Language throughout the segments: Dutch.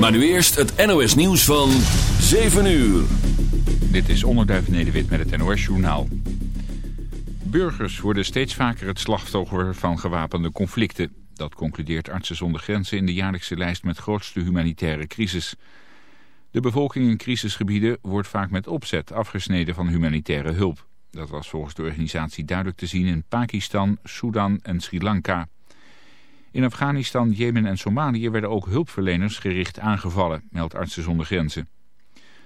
Maar nu eerst het NOS nieuws van 7 uur. Dit is Onderduif Nederwit met het NOS Journaal. Burgers worden steeds vaker het slachtoffer van gewapende conflicten. Dat concludeert Artsen zonder Grenzen in de jaarlijkse lijst met grootste humanitaire crisis. De bevolking in crisisgebieden wordt vaak met opzet afgesneden van humanitaire hulp. Dat was volgens de organisatie duidelijk te zien in Pakistan, Sudan en Sri Lanka. In Afghanistan, Jemen en Somalië werden ook hulpverleners gericht aangevallen, meldt Artsen zonder Grenzen.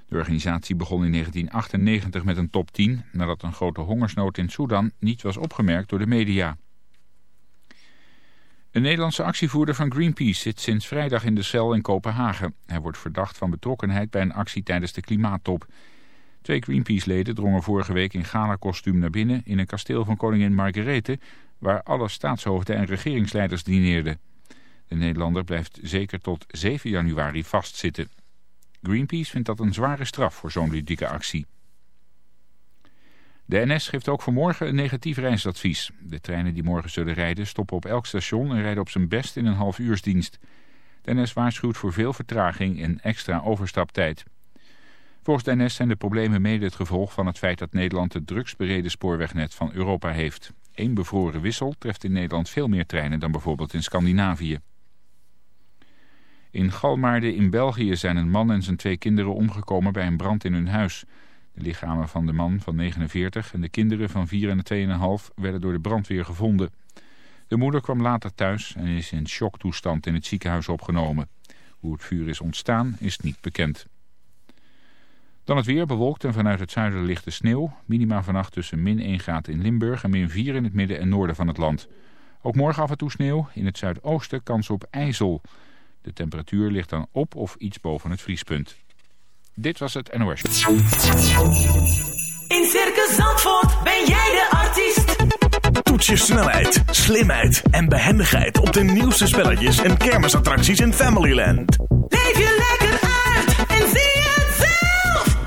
De organisatie begon in 1998 met een top 10... nadat een grote hongersnood in Sudan niet was opgemerkt door de media. Een Nederlandse actievoerder van Greenpeace zit sinds vrijdag in de cel in Kopenhagen. Hij wordt verdacht van betrokkenheid bij een actie tijdens de klimaattop. Twee Greenpeace-leden drongen vorige week in gala-kostuum naar binnen... in een kasteel van koningin Margarethe... waar alle staatshoofden en regeringsleiders dineerden. De Nederlander blijft zeker tot 7 januari vastzitten. Greenpeace vindt dat een zware straf voor zo'n ludieke actie. De NS geeft ook vanmorgen een negatief reisadvies. De treinen die morgen zullen rijden stoppen op elk station en rijden op zijn best in een half uursdienst. De NS waarschuwt voor veel vertraging en extra overstaptijd. Volgens de NS zijn de problemen mede het gevolg van het feit dat Nederland het drugsbereden spoorwegnet van Europa heeft. Eén bevroren wissel treft in Nederland veel meer treinen dan bijvoorbeeld in Scandinavië. In Galmaarden in België zijn een man en zijn twee kinderen omgekomen bij een brand in hun huis. De lichamen van de man van 49 en de kinderen van 4 en 2,5 werden door de brandweer gevonden. De moeder kwam later thuis en is in shocktoestand in het ziekenhuis opgenomen. Hoe het vuur is ontstaan is niet bekend. Dan het weer bewolkt en vanuit het zuiden ligt de sneeuw. Minima vannacht tussen min 1 graden in Limburg en min 4 in het midden en noorden van het land. Ook morgen af en toe sneeuw. In het zuidoosten kans op ijzel. De temperatuur ligt dan op of iets boven het vriespunt. Dit was het NOS. In Circus Zandvoort ben jij de artiest. Toets je snelheid, slimheid en behendigheid op de nieuwste spelletjes en kermisattracties in Familyland. Leef je lekker uit en zie zelf.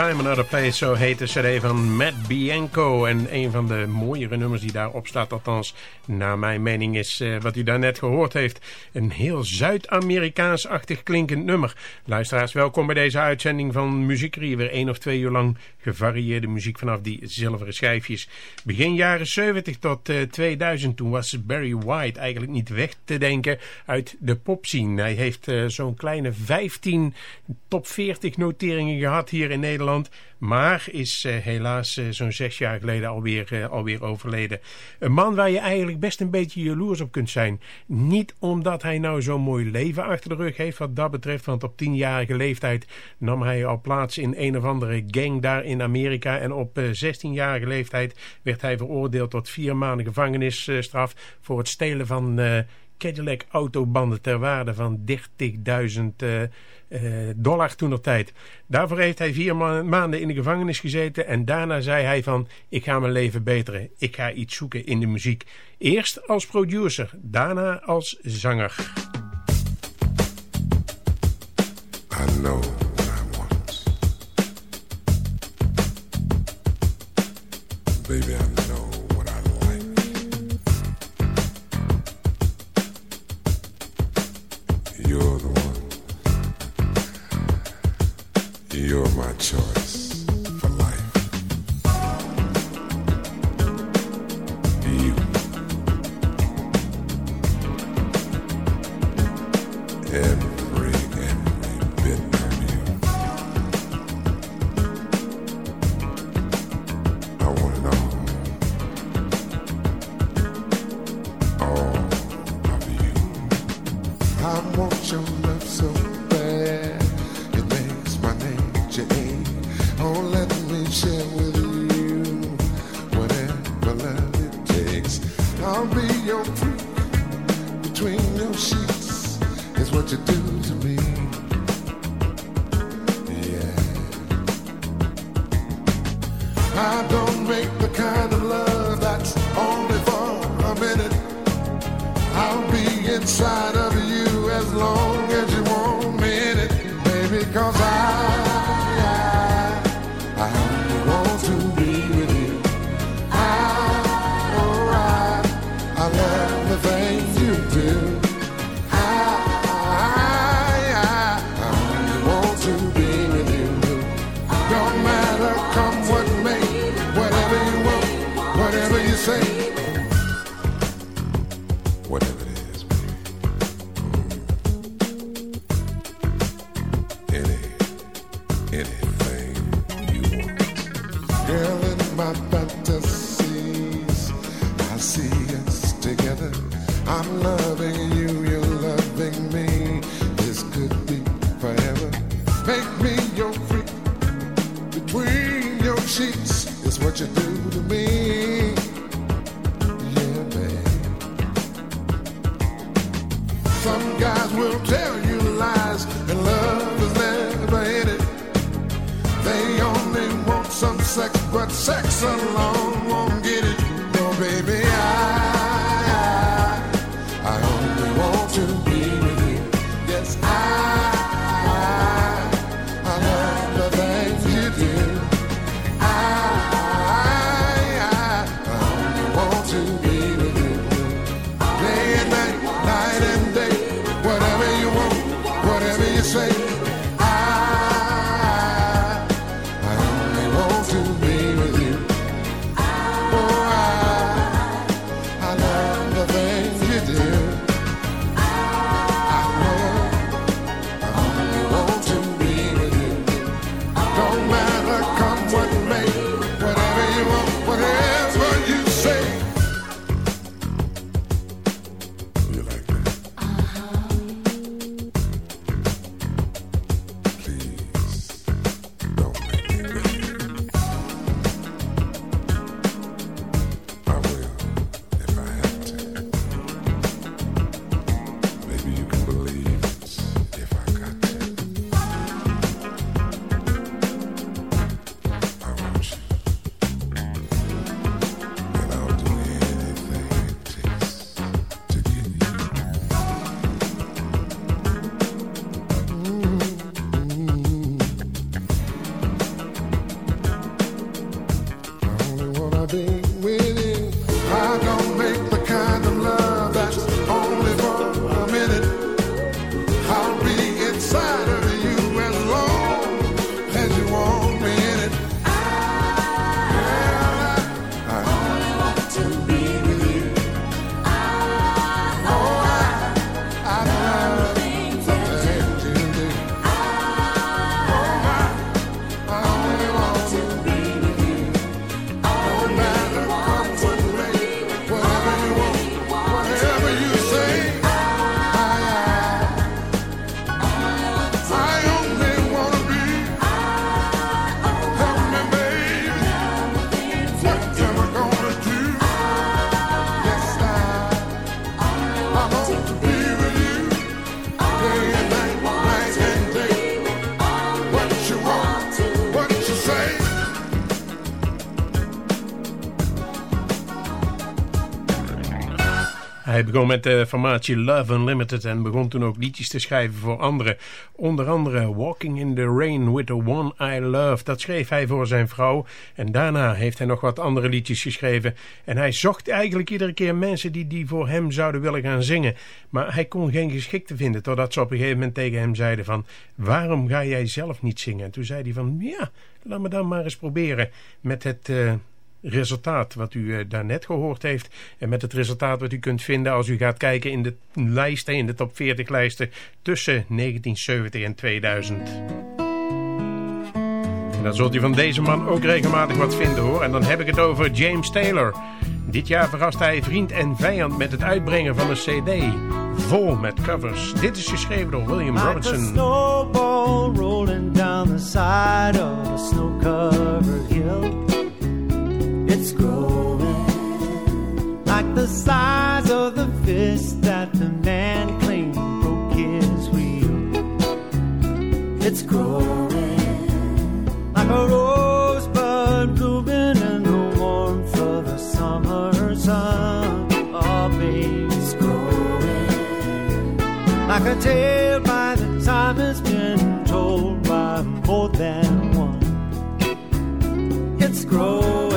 Time, Another Place, zo heet de cd van Matt Bianco. En een van de mooiere nummers die daarop staat, althans naar mijn mening, is uh, wat u daarnet gehoord heeft. Een heel Zuid-Amerikaans-achtig klinkend nummer. Luisteraars, welkom bij deze uitzending van Muziekrie. Weer één of twee uur lang gevarieerde muziek vanaf die zilveren schijfjes. Begin jaren 70 tot uh, eh, 2000, toen was Barry White eigenlijk niet weg te denken uit de popscene. Hij heeft uh, zo'n kleine 15 top 40 noteringen gehad hier in Nederland. Maar is uh, helaas uh, zo'n zes jaar geleden alweer, uh, alweer overleden. Een man waar je eigenlijk best een beetje jaloers op kunt zijn. Niet omdat hij nou zo'n mooi leven achter de rug heeft wat dat betreft. Want op tienjarige leeftijd nam hij al plaats in een of andere gang daar in Amerika. En op 16-jarige leeftijd werd hij veroordeeld tot vier maanden gevangenisstraf voor het stelen van Cadillac autobanden ter waarde van 30.000 uh, dollar toen op tijd. Daarvoor heeft hij vier ma maanden in de gevangenis gezeten en daarna zei hij van ik ga mijn leven beteren. Ik ga iets zoeken in de muziek. Eerst als producer, daarna als zanger. I know choice what you do to me. Yeah. I don't make the kind of love that's only for a minute. I'll be inside life. Begon met de formatie Love Unlimited en begon toen ook liedjes te schrijven voor anderen. Onder andere Walking in the Rain with the One I Love. Dat schreef hij voor zijn vrouw. En daarna heeft hij nog wat andere liedjes geschreven. En hij zocht eigenlijk iedere keer mensen die die voor hem zouden willen gaan zingen. Maar hij kon geen geschikte vinden. Totdat ze op een gegeven moment tegen hem zeiden van... Waarom ga jij zelf niet zingen? En toen zei hij van... Ja, laat me dan maar eens proberen met het... Uh, resultaat wat u uh, daarnet gehoord heeft. En met het resultaat wat u kunt vinden als u gaat kijken in de lijsten, in de top 40 lijsten tussen 1970 en 2000. En dan zult u van deze man ook regelmatig wat vinden hoor. En dan heb ik het over James Taylor. Dit jaar verrast hij vriend en vijand met het uitbrengen van een cd. Vol met covers. Dit is geschreven door William like Robinson. snowball rolling down the side of a snow-covered hill. It's growing like the size of the fist that the man claimed broke his wheel. It's growing like a rosebud blooming in the warmth of the summer sun. Oh, baby, it's growing like a tale by the time it's been told by more than one. It's growing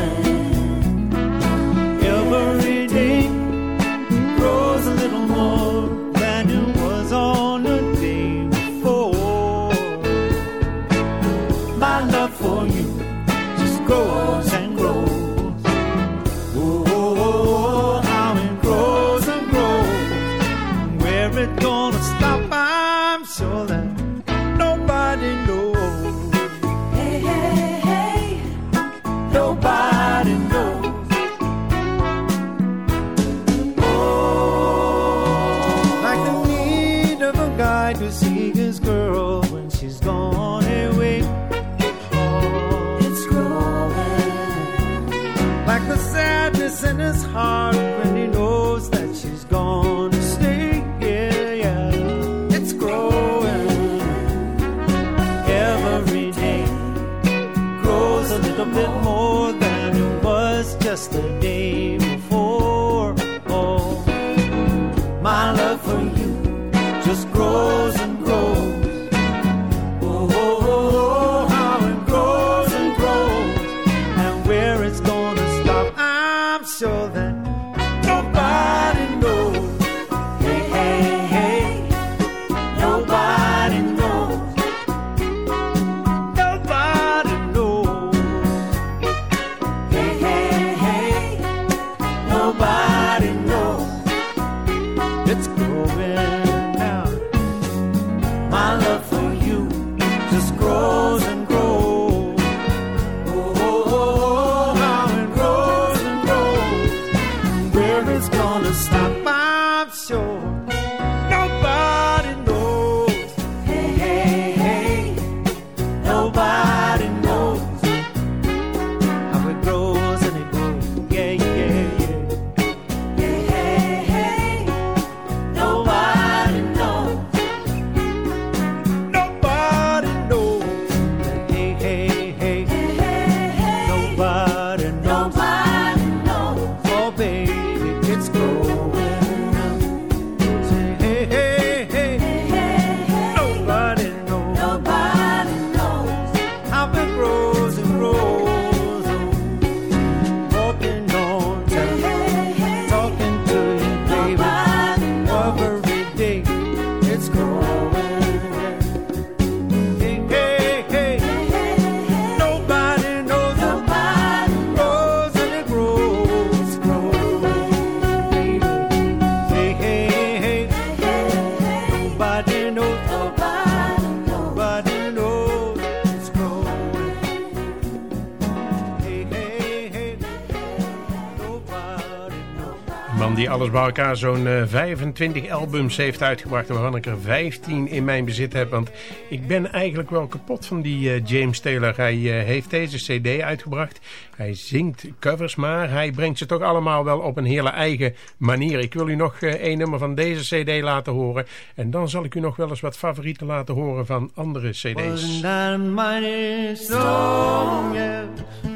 elkaar zo'n eh, 25 albums heeft uitgebracht... waarvan ik er 15 in mijn bezit heb. Want ik ben eigenlijk wel kapot van die eh, James Taylor. Hij eh, heeft deze cd uitgebracht. Hij zingt covers, maar hij brengt ze toch allemaal wel op een hele eigen manier. Ik wil u nog eh, één nummer van deze cd laten horen. En dan zal ik u nog wel eens wat favorieten laten horen van andere cd's.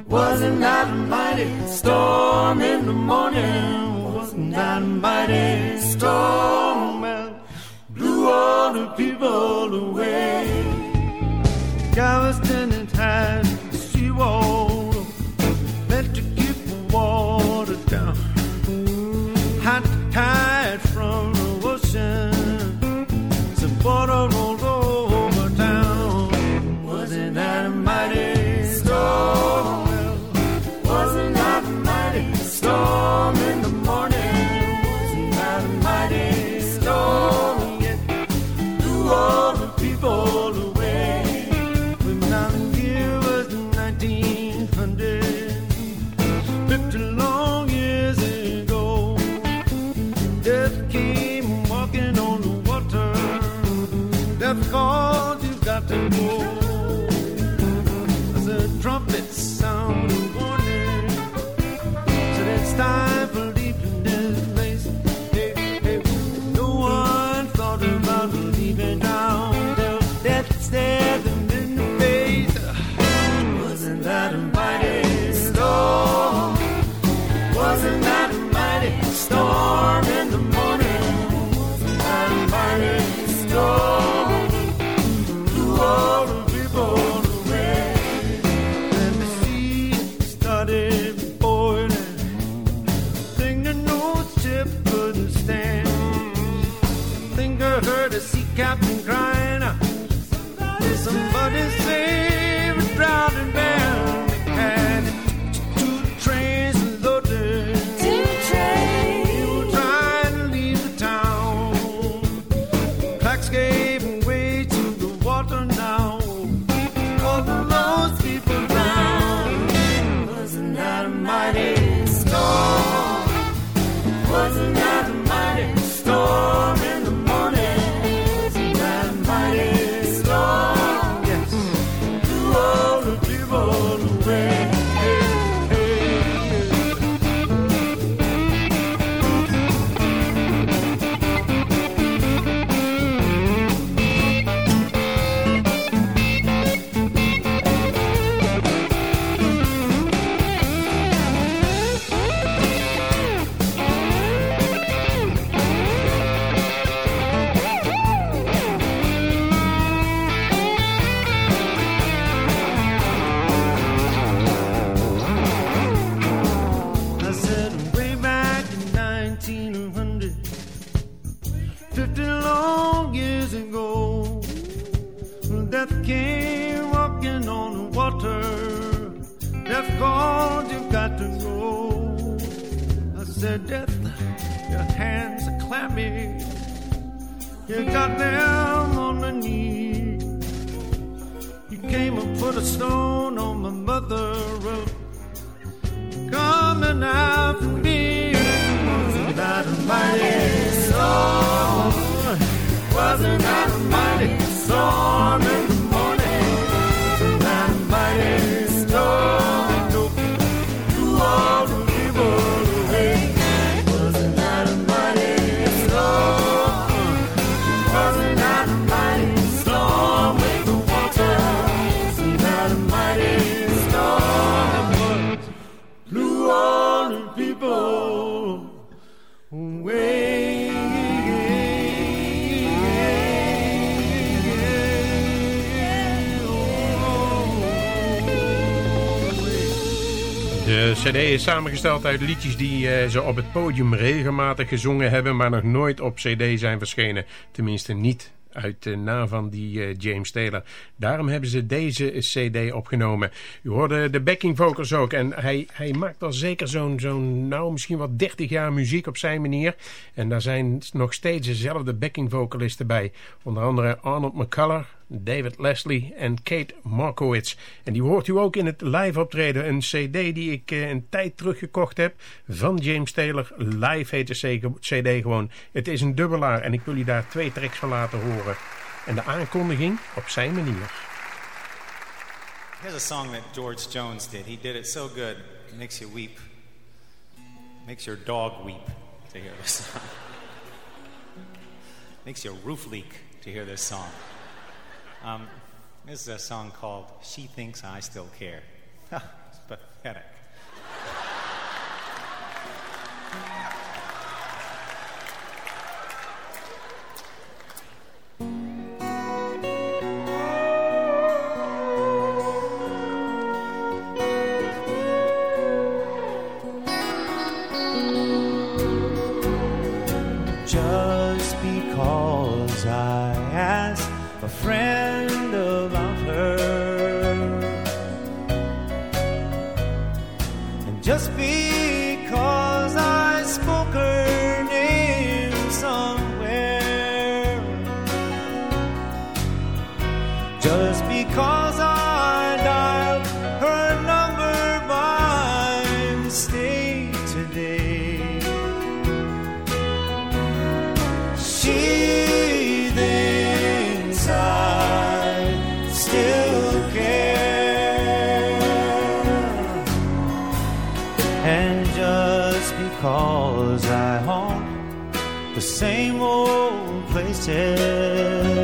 Wasn't that a mighty storm in the morning? Wasn't that a mighty storm and blew all the people away. Galveston and had the seawall samengesteld uit liedjes die eh, ze op het podium regelmatig gezongen hebben, maar nog nooit op cd zijn verschenen. Tenminste niet uit de naam van die eh, James Taylor. Daarom hebben ze deze cd opgenomen. U hoorde de backing vocals ook. En hij, hij maakt al zeker zo'n, zo'n nou misschien wat 30 jaar muziek op zijn manier. En daar zijn nog steeds dezelfde backing vocalisten bij. Onder andere Arnold McCullough, David Leslie en Kate Markowitz. En die hoort u ook in het live optreden. Een cd die ik eh, een tijd terug gekocht heb van James Taylor. Live heet de cd gewoon. Het is een dubbelaar en ik wil u daar twee tracks van laten horen. En de aankondiging op zijn manier. Here's a song that George Jones did. He did it so good, it makes you weep. Makes your dog weep to hear this song. makes your roof leak to hear this song. Um, this is a song called She Thinks I Still Care. it's pathetic. just because I haunt the same old places.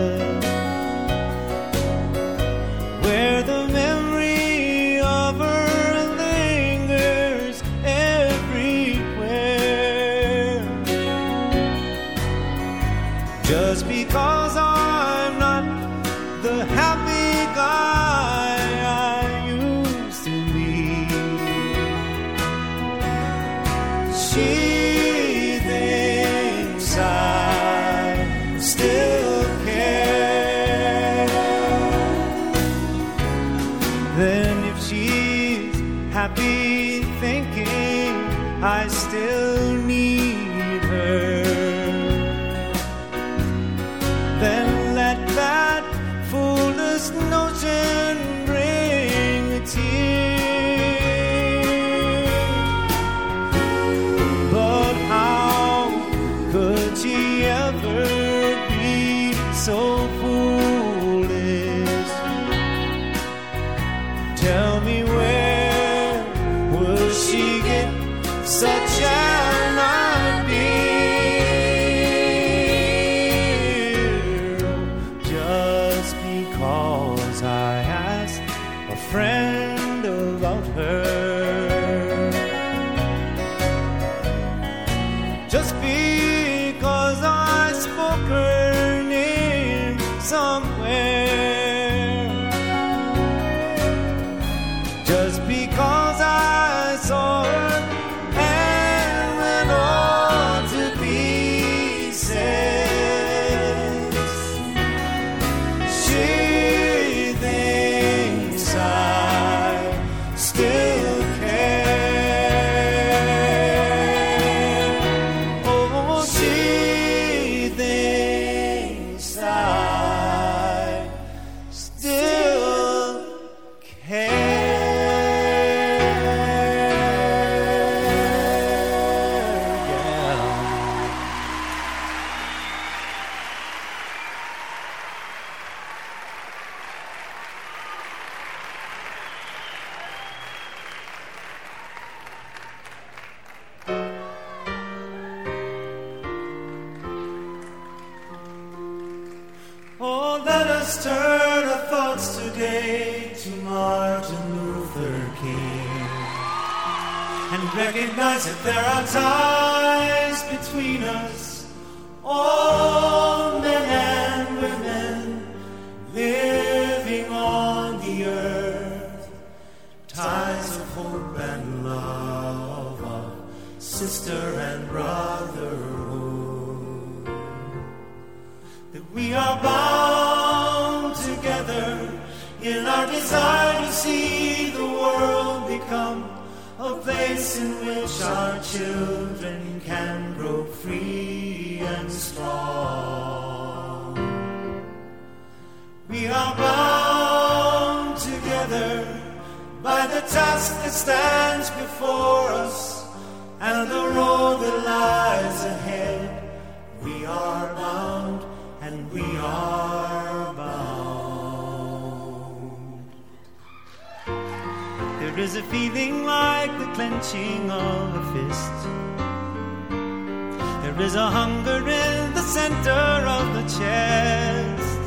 There is a hunger in the center of the chest.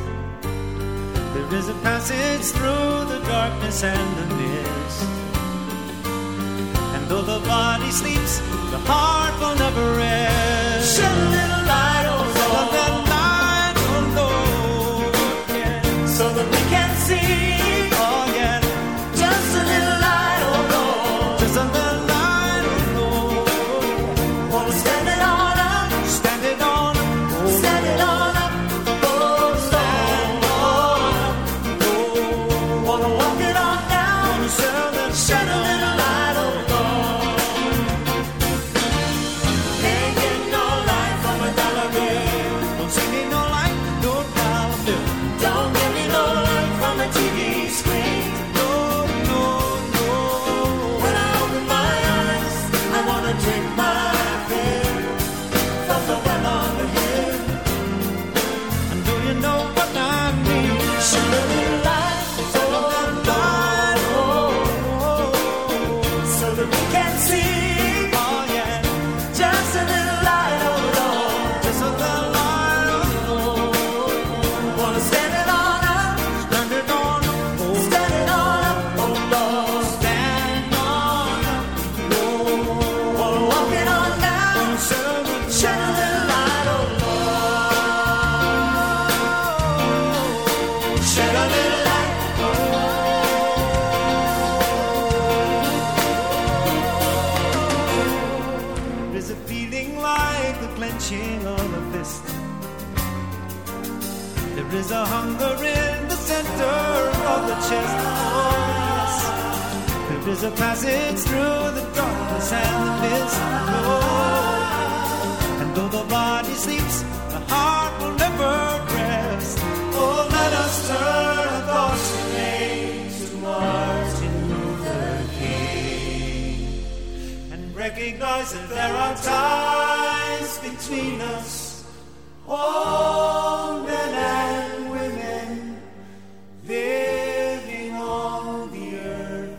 There is a passage through the darkness and the mist. And though the body sleeps, the heart will never rest. Shed a little in the center of the chest. Oh. There is a passage through the darkness and the mist. Oh, and though the body sleeps, the heart will never rest. Oh, let us turn our thoughts today to Martin Luther King and recognize that there are ties between us. All men and living on the earth,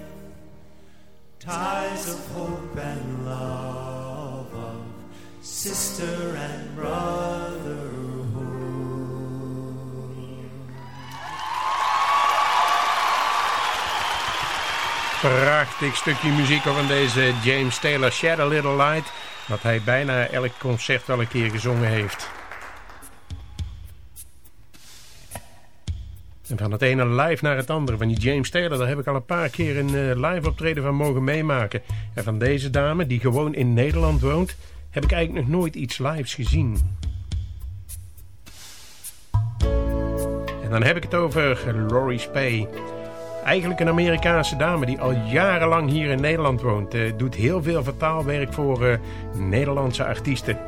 ties of hope and love, of sister and brotherhood. Prachtig stukje muziek van deze James Taylor, Shed a Little Light. Dat hij bijna elk concert wel een keer gezongen heeft. En van het ene live naar het andere. Van die James Taylor, daar heb ik al een paar keer een eh, live optreden van mogen meemaken. En van deze dame, die gewoon in Nederland woont, heb ik eigenlijk nog nooit iets lives gezien. En dan heb ik het over Laurie Spey. Eigenlijk een Amerikaanse dame die al jarenlang hier in Nederland woont. Eh, doet heel veel vertaalwerk voor eh, Nederlandse artiesten.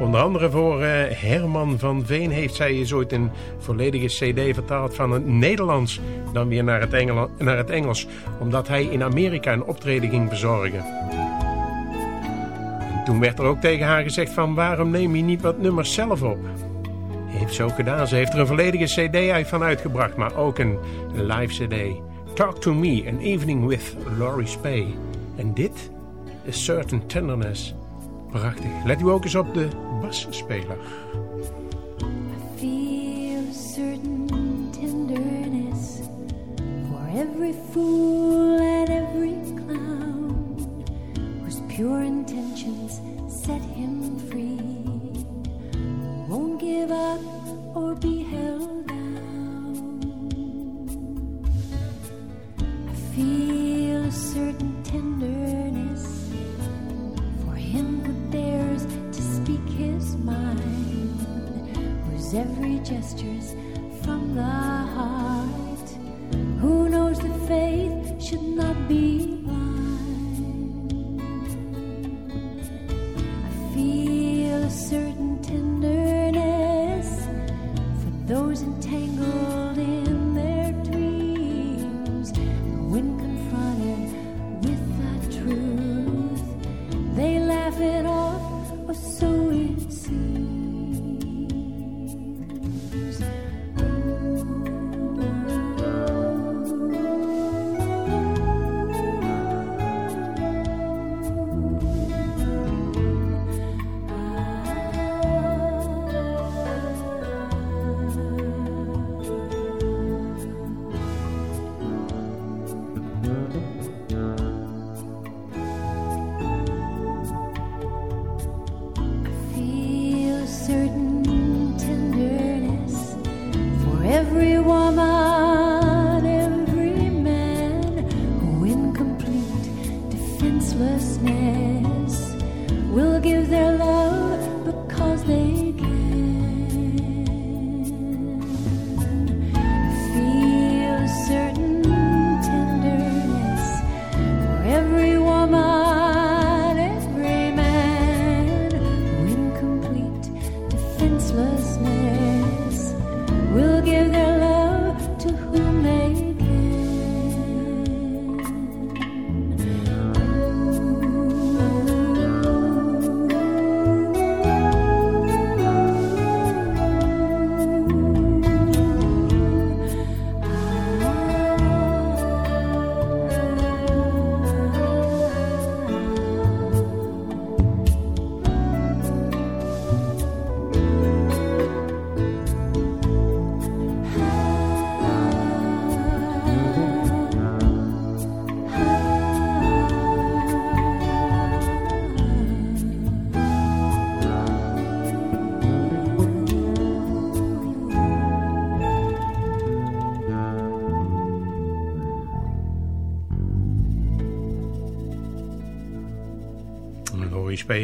Onder andere voor eh, Herman van Veen heeft zij eens ooit een volledige cd vertaald van het Nederlands dan weer naar het, naar het Engels. Omdat hij in Amerika een optreden ging verzorgen. En toen werd er ook tegen haar gezegd van waarom neem je niet wat nummers zelf op? Heeft ze ook gedaan. Ze heeft er een volledige cd van uitgebracht, maar ook een live cd. Talk to Me, An Evening with Laurie Spey. En dit is Certain Tenderness. Prachtig. Let u ook eens op de basspeler. feel a certain tenderness for every fool and every clown whose pure intentions set him free. Won't give up or be every gesture's from the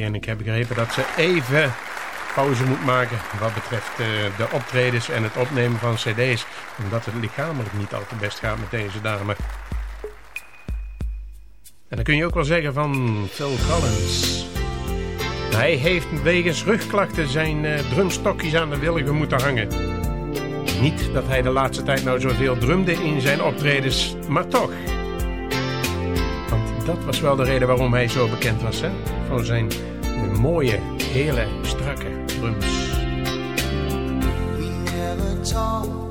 En ik heb begrepen dat ze even pauze moet maken wat betreft eh, de optredens en het opnemen van cd's. Omdat het lichamelijk niet al te best gaat met deze dame. En dan kun je ook wel zeggen van Phil Collins. Hij heeft wegens rugklachten zijn uh, drumstokjes aan de wilgen moeten hangen. Niet dat hij de laatste tijd nou zoveel drumde in zijn optredens, maar toch. Want dat was wel de reden waarom hij zo bekend was, hè? Voor zijn mooie, hele strakke drums. We never talked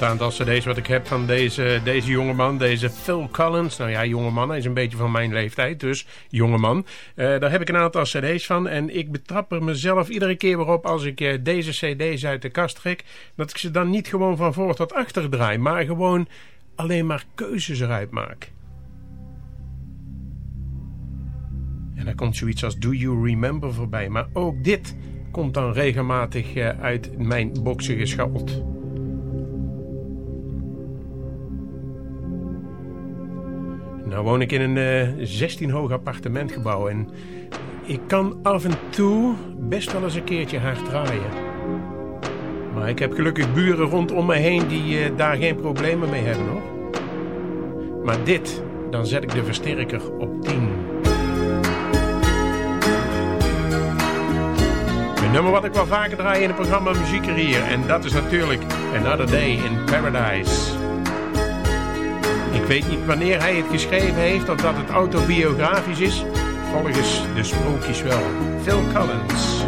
het aantal cd's wat ik heb van deze, deze jongeman, deze Phil Collins. Nou ja, jongeman, hij is een beetje van mijn leeftijd, dus jongeman. Eh daar heb ik een aantal cd's van en ik betrap er mezelf iedere keer weer op als ik eh, deze cd's uit de kast trek. Dat ik ze dan niet gewoon van voor tot achter draai, maar gewoon alleen maar keuzes eruit maak. En dan komt zoiets als Do You Remember voorbij. Maar ook dit komt dan regelmatig eh, uit mijn boksen geschald. Nou woon ik in een eh, 16 hoog appartementgebouw en ik kan af en toe best wel eens een keertje hard draaien. Maar ik heb gelukkig buren rondom me heen die eh, daar geen problemen mee hebben hoor. Maar dit, dan zet ik de versterker op 10. Een nummer wat ik wel vaker draai in het programma Muziek hier. En dat is natuurlijk Another Day in Paradise weet niet wanneer hij het geschreven heeft of dat het autobiografisch is. Volgens de sprookjes wel. Phil Collins.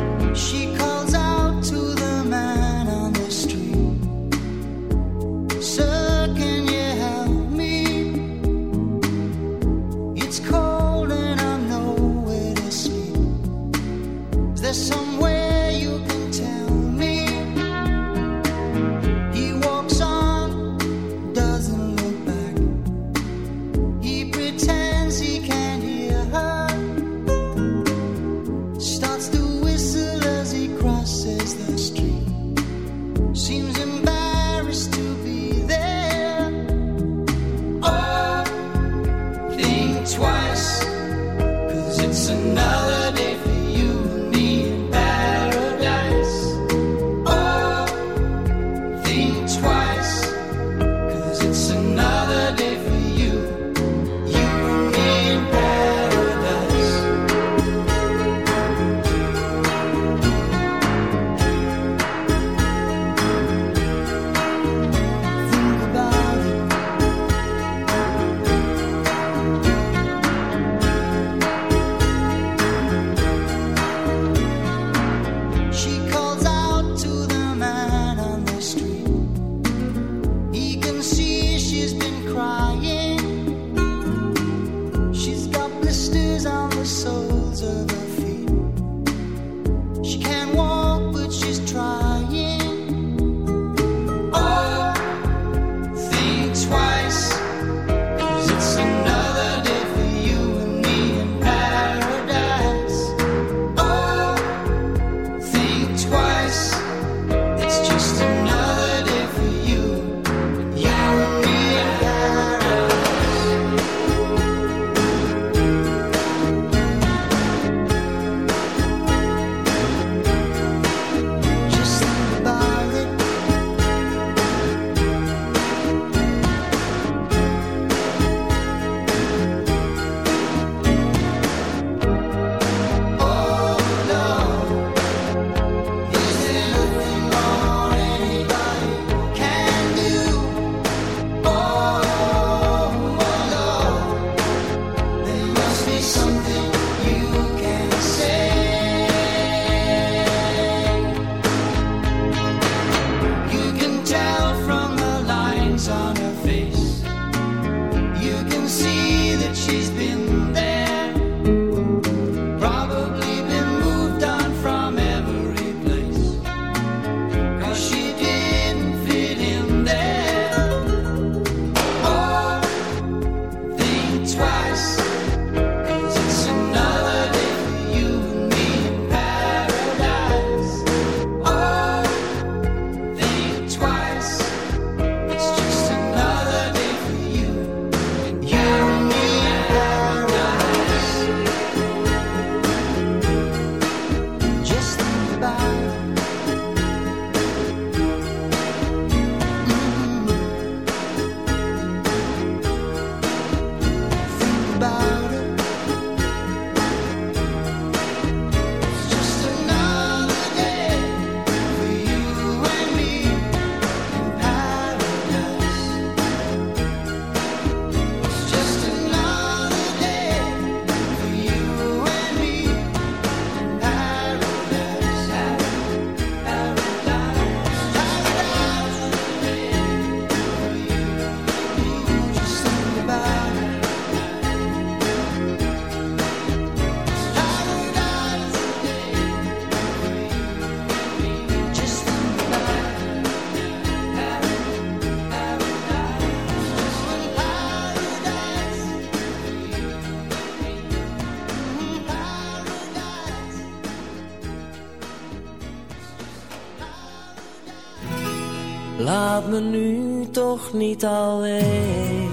me nu toch niet alleen.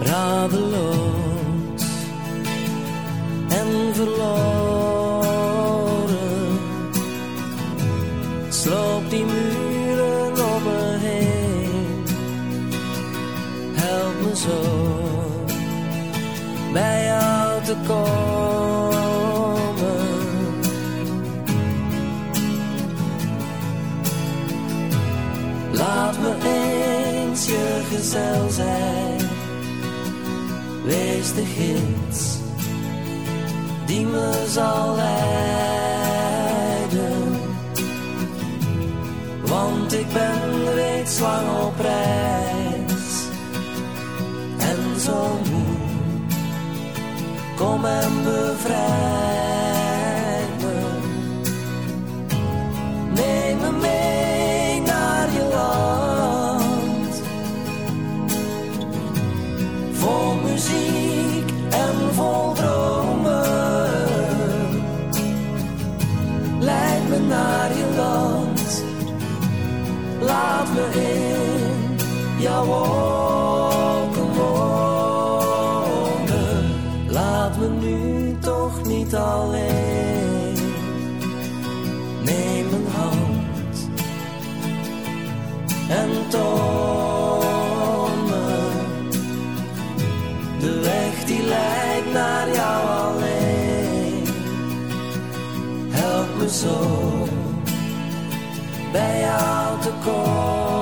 Radeloos en verloren. Sloop die muren om me heen. Help me zo bij jou te komen. Zijn. Wees de gids die me zal leiden. Want ik ben reeds lang op reis en zo moe. Kom en bevrijd In jouw wolken wonen. Laat me nu toch niet alleen. Neem mijn hand en toon me de weg die leidt naar jou alleen. Help me zo bij jou te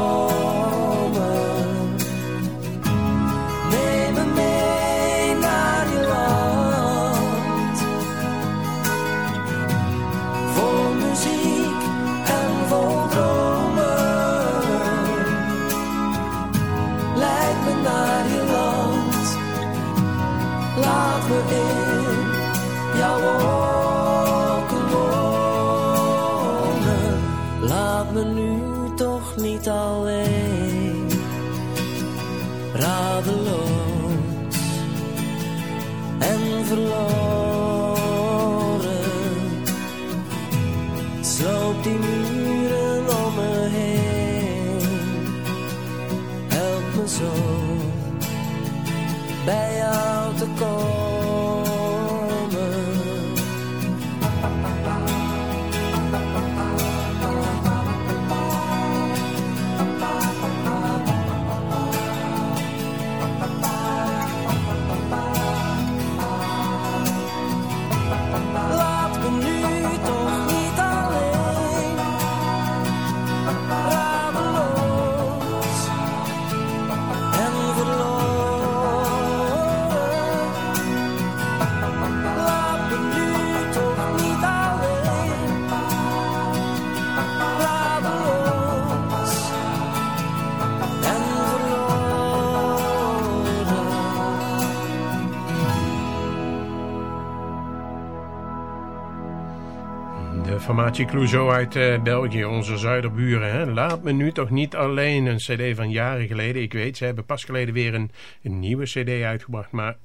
formatie Clouseau uit eh, België, onze zuiderburen. Hè? Laat me nu toch niet alleen een cd van jaren geleden. Ik weet, ze hebben pas geleden weer een, nieuwe cd uitgebracht. Maar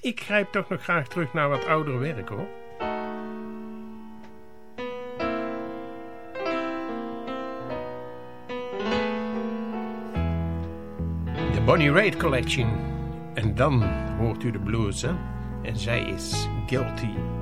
ik grijp toch nog graag terug naar wat oudere werk hoor. De Bonnie Raitt Collection. En dan hoort u de blues hè. En zij is guilty.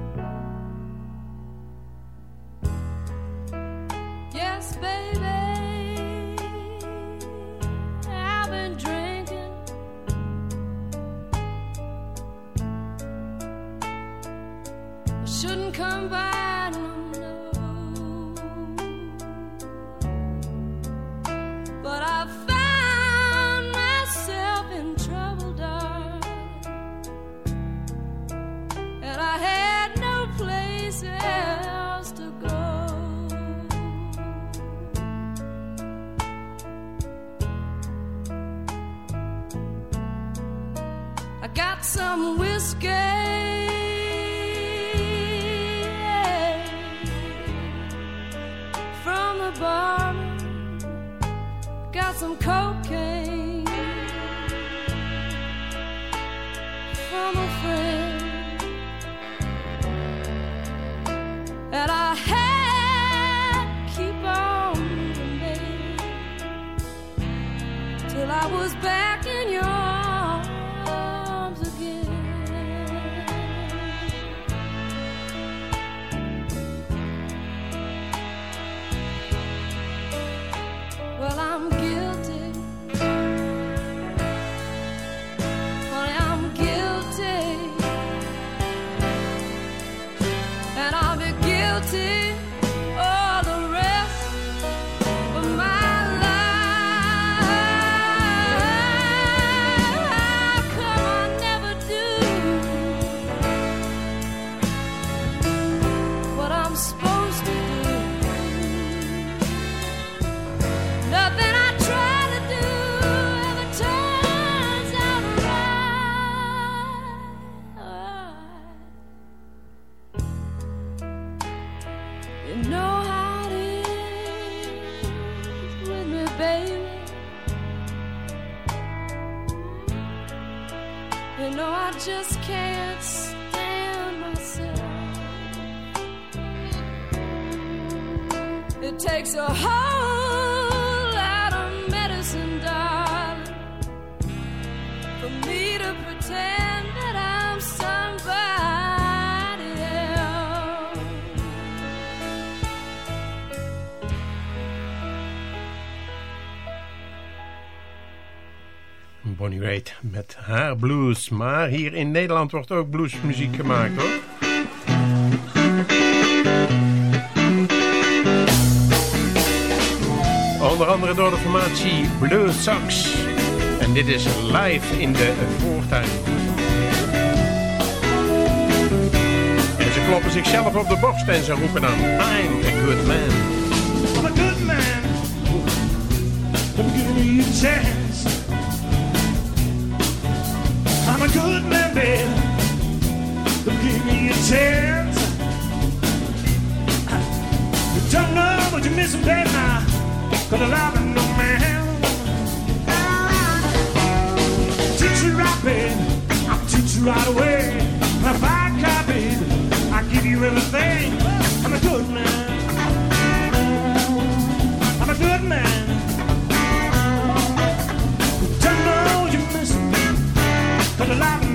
Met haar blues. Maar hier in Nederland wordt ook bluesmuziek gemaakt hoor. Onder andere door de formatie Blue Sox. En dit is live in de voortuin. En ze kloppen zichzelf op de borst en ze roepen dan I'm a good man. I'm a good man. I'm giving chance. A good man, babe. I'm giving you a chance. You don't know what you're missing, now. Cause I love no man. Teach you right. I'll teach you right away. If I copy, I'll give you everything. But I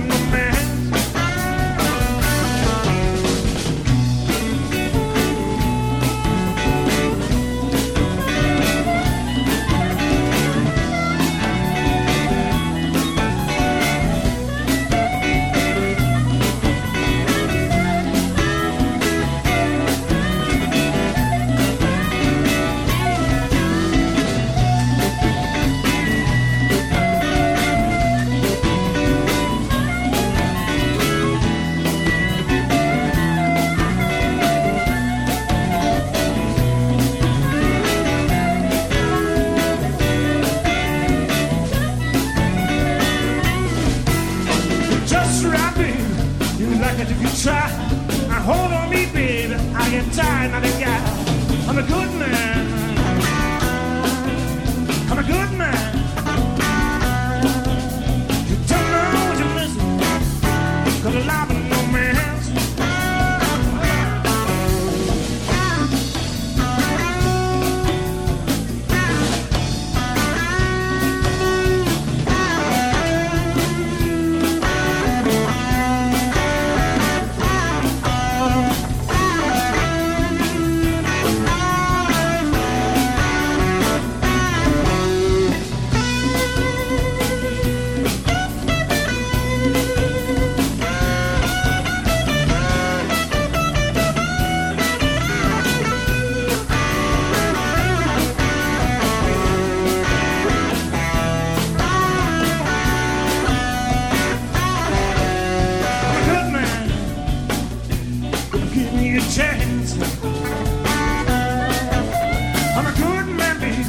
I'm a good man, baby.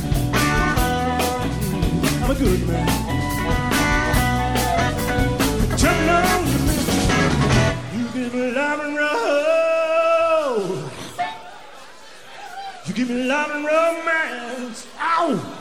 I'm a good man. To me. You give me love and roll. You give me love and romance. Ow!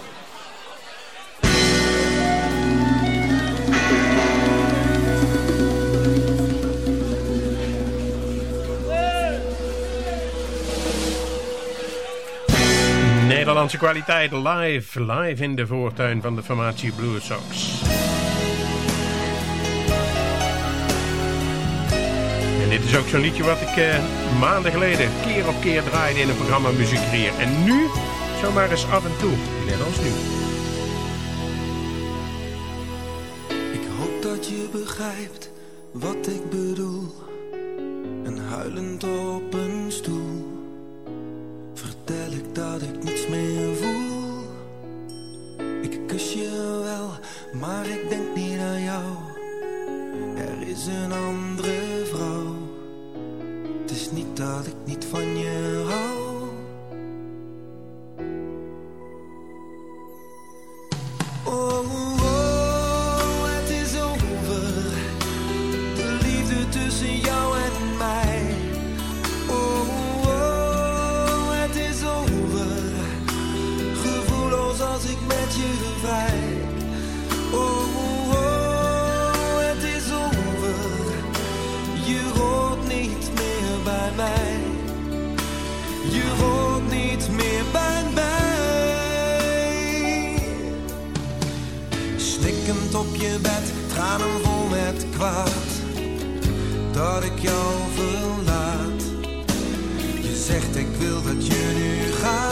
Nederlandse kwaliteit live, live in de voortuin van de formatie Blue Sox. En dit is ook zo'n liedje wat ik eh, maanden geleden keer op keer draaide in een programma Muziek. En nu zomaar eens af en toe, net als nu. Ik hoop dat je begrijpt wat ik bedoel. En huilend op een stoel maar ik denk niet aan jou. Er is een andere vrouw. Het is niet dat ik niet van je hou. tranen vol met kwaad dat ik jou verlaat. Je zegt ik wil dat je nu gaat.